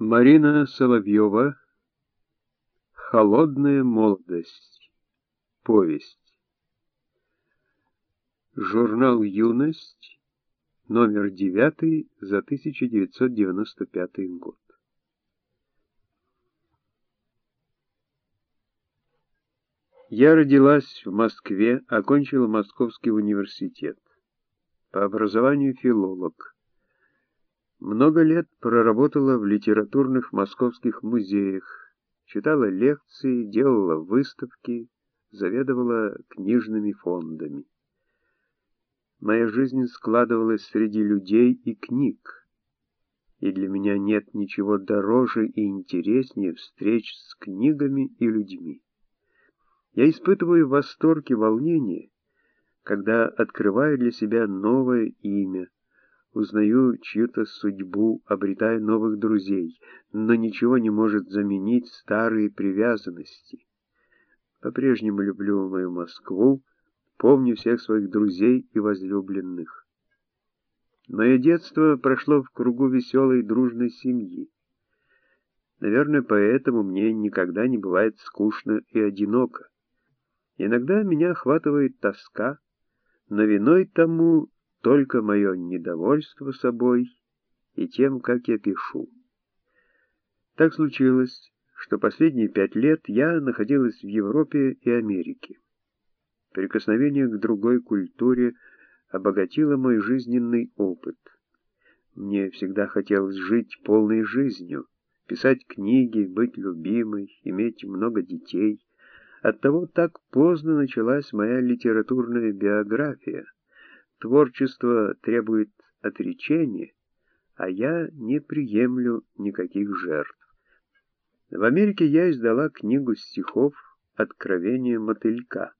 Марина Соловьева «Холодная молодость. Повесть». Журнал «Юность», номер 9 за 1995 год. Я родилась в Москве, окончила Московский университет. По образованию филолог. Много лет проработала в литературных московских музеях, читала лекции, делала выставки, заведовала книжными фондами. Моя жизнь складывалась среди людей и книг, и для меня нет ничего дороже и интереснее встреч с книгами и людьми. Я испытываю восторг и волнение, когда открываю для себя новое имя, узнаю чью-то судьбу, обретаю новых друзей, но ничего не может заменить старые привязанности. По-прежнему люблю мою Москву, помню всех своих друзей и возлюбленных. Мое детство прошло в кругу веселой дружной семьи. Наверное, поэтому мне никогда не бывает скучно и одиноко. Иногда меня охватывает тоска, но виной тому только мое недовольство собой и тем, как я пишу. Так случилось, что последние пять лет я находилась в Европе и Америке. Прикосновение к другой культуре обогатило мой жизненный опыт. Мне всегда хотелось жить полной жизнью, писать книги, быть любимой, иметь много детей. Оттого так поздно началась моя литературная биография — Творчество требует отречения, а я не приемлю никаких жертв. В Америке я издала книгу стихов «Откровение мотылька».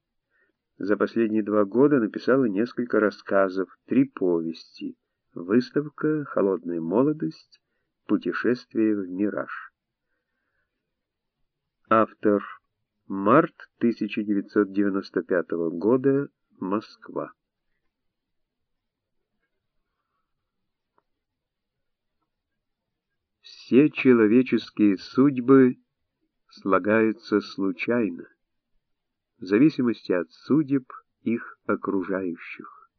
За последние два года написала несколько рассказов, три повести, выставка «Холодная молодость», «Путешествие в мираж». Автор. Март 1995 года. Москва. Все человеческие судьбы слагаются случайно, в зависимости от судеб их окружающих.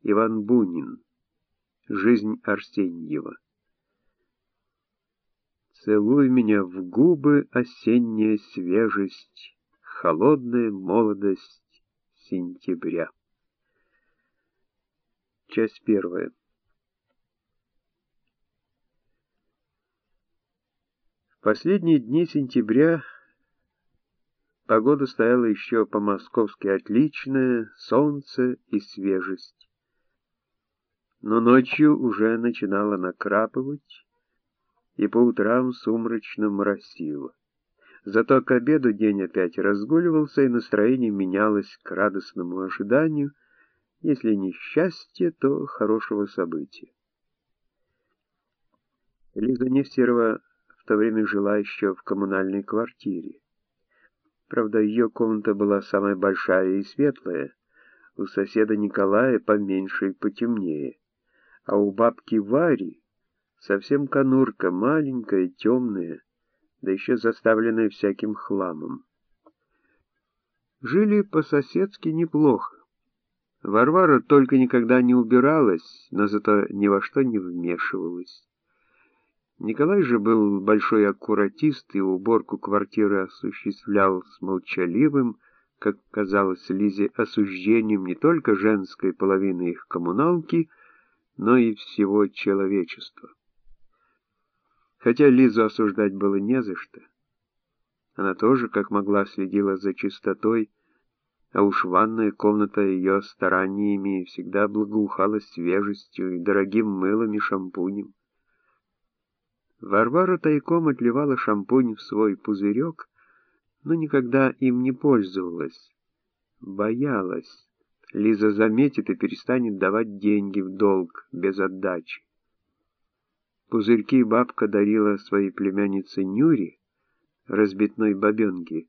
Иван Бунин. Жизнь Арсеньева. Целуй меня в губы, осенняя свежесть, холодная молодость сентября. Часть первая. Последние дни сентября погода стояла еще по-московски отличная, солнце и свежесть. Но ночью уже начинало накрапывать, и по утрам сумрачно моросило. Зато к обеду день опять разгуливался, и настроение менялось к радостному ожиданию, если не счастья, то хорошего события. Лиза Нестерова в то время жила еще в коммунальной квартире. Правда, ее комната была самая большая и светлая, у соседа Николая поменьше и потемнее, а у бабки Вари совсем конурка, маленькая, темная, да еще заставленная всяким хламом. Жили по-соседски неплохо. Варвара только никогда не убиралась, но зато ни во что не вмешивалась. Николай же был большой аккуратист и уборку квартиры осуществлял с молчаливым, как казалось Лизе, осуждением не только женской половины их коммуналки, но и всего человечества. Хотя Лизу осуждать было не за что. Она тоже, как могла, следила за чистотой, а уж ванная комната ее стараниями всегда благоухала свежестью и дорогим мылом и шампунем. Варвара тайком отливала шампунь в свой пузырек, но никогда им не пользовалась. Боялась. Лиза заметит и перестанет давать деньги в долг без отдачи. Пузырьки бабка дарила своей племяннице Нюре, разбитной бабенке,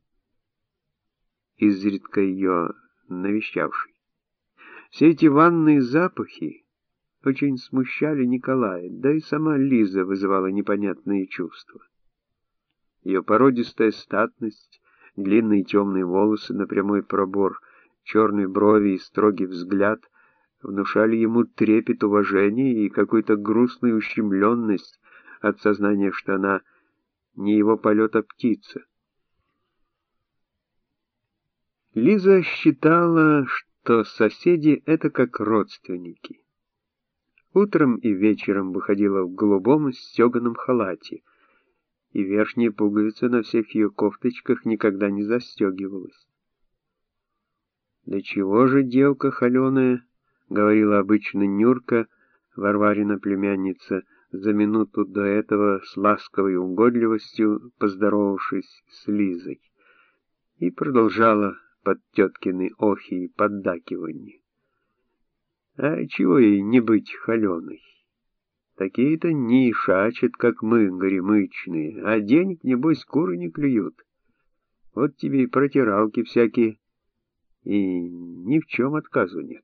изредка ее навещавшей. Все эти ванные запахи очень смущали Николая, да и сама Лиза вызывала непонятные чувства. Ее породистая статность, длинные темные волосы на прямой пробор, черные брови и строгий взгляд внушали ему трепет уважения и какую-то грустную ущемленность от сознания, что она не его полета птица. Лиза считала, что соседи — это как родственники. Утром и вечером выходила в голубом стеганом халате, и верхняя пуговица на всех ее кофточках никогда не застегивалась. «Да чего же девка холеная?» — говорила обычно Нюрка, Варварина племянница, за минуту до этого с ласковой угодливостью поздоровавшись с Лизой, и продолжала под теткины охи и поддакивания. А чего ей не быть холеной? Такие-то не шачат, как мы, горемычные, а денег, небось, куры не клюют. Вот тебе и протиралки всякие, и ни в чем отказу нет.